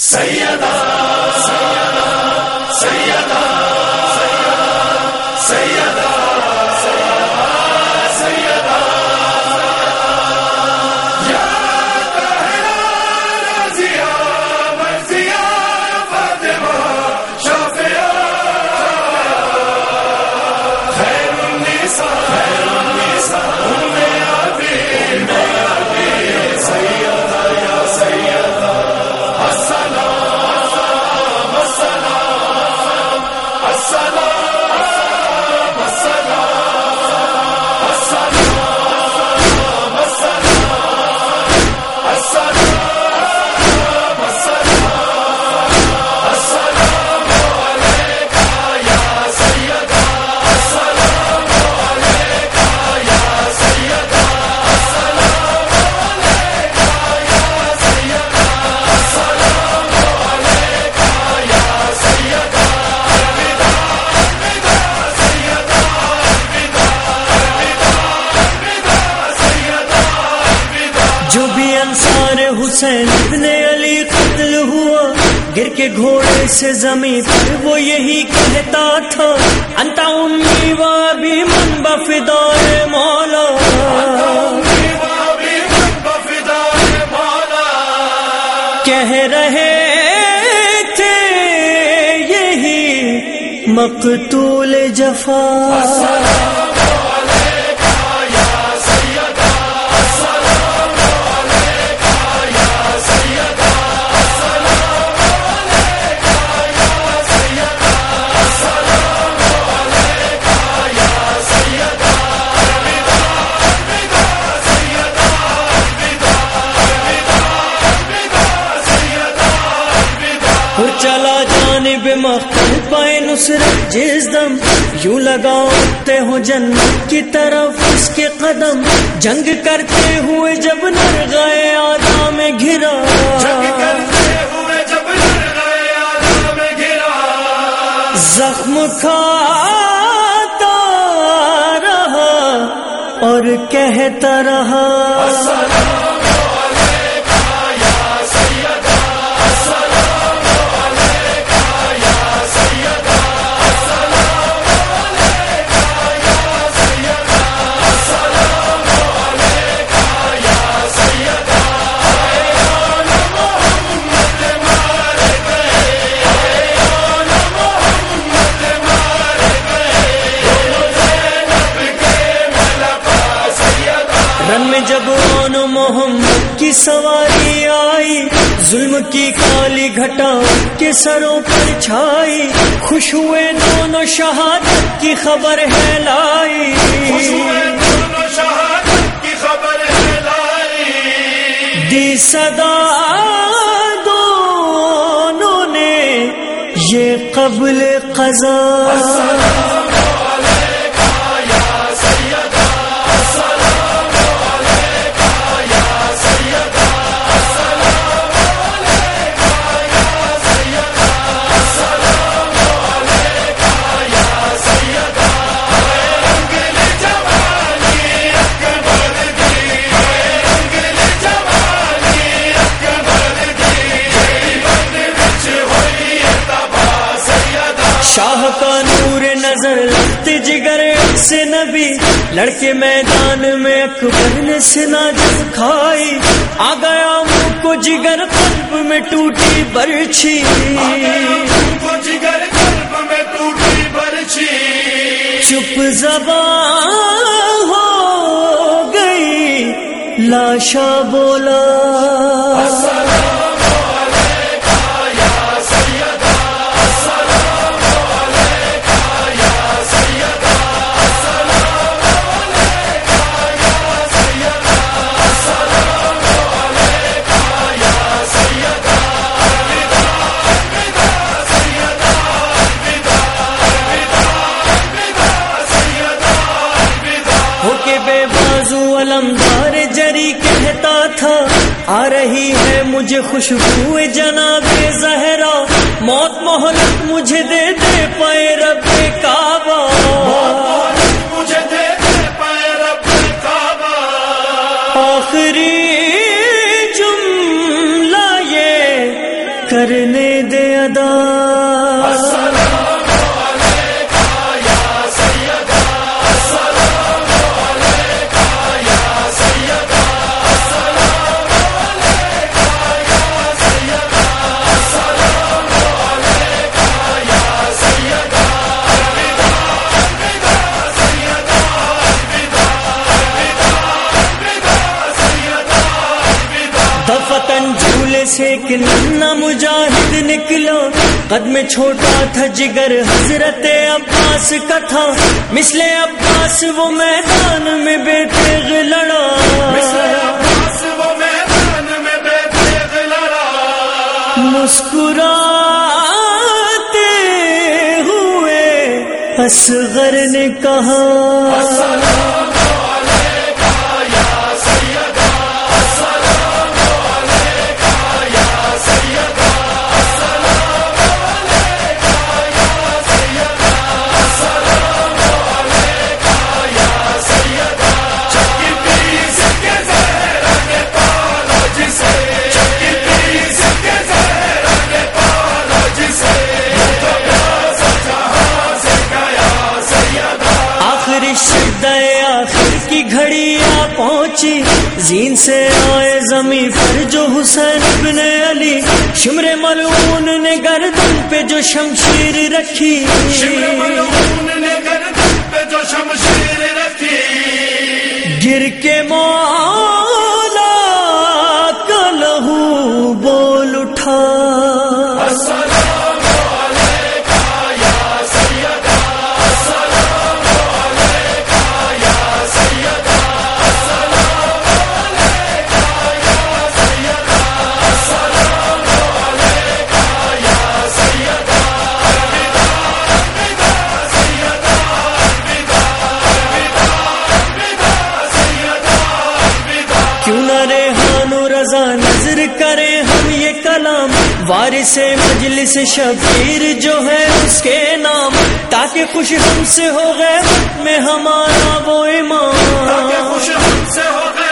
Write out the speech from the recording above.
سیدہ سیدہ سیدہ حسین ابن علی قتل ہوا۔ گر کے گھوڑے سے زمین پر وہ یہی کہتا تھا۔ انتا امی وابی من بفدائے مولا۔ کہہ رہے تھے یہی مقتول جفا۔ مخل پائے نصرت جس دم یوں لگاتے ہو جنت کی طرف اس کے قدم جنگ کرتے ہوئے جب نر گئے آدھا میں گھرا زخم کھاتا رہا اور کہتا رہا رن میں جب محمد کی سواری آئی ظلم کی کالی گھٹا کے سروں پر چھائی۔ خوش ہوئے دونوں شہادت کی خبر ہے لائی۔ دی صدا دونوں نے یہ قبل قضا لڑکے میدان میں اکبر نے سنا جب کھائی آ گیا منہ کو جگر قلب میں ٹوٹی برچھی۔ چپ زبان ہو گئی لاشا بولا۔ آ رہی ہے مجھے خوشبو جناب زہرا۔ موت محلت مجھے دے دے پائے رب کعبہ۔ آخری جملہ یہ کرنے دے ادا۔ ایک ننا مجاہد نکلا قد میں چھوٹا تھا جگر حضرت عباس کا تھا۔ مثل عباس وہ میدان میں بے تیغ لڑا۔ عباس وہ میدان میں بے تیغ لڑا۔ مسکراتے ہوئے اصغر نے کہا زین سے آئے زمین پر جو حسین ابن علی شمر ملعون نے گردن پہ جو شمشیر رکھی۔ شمر ملعون نے گردن پہ جو شمشیر رکھی۔ گر کے مولا وارث مجلس شبیر جو ہے اس کے نام تاکہ خوش ہم سے ہو غیبت میں ہمارا وہ امام تاکہ خوش ہم سے ہو غیبت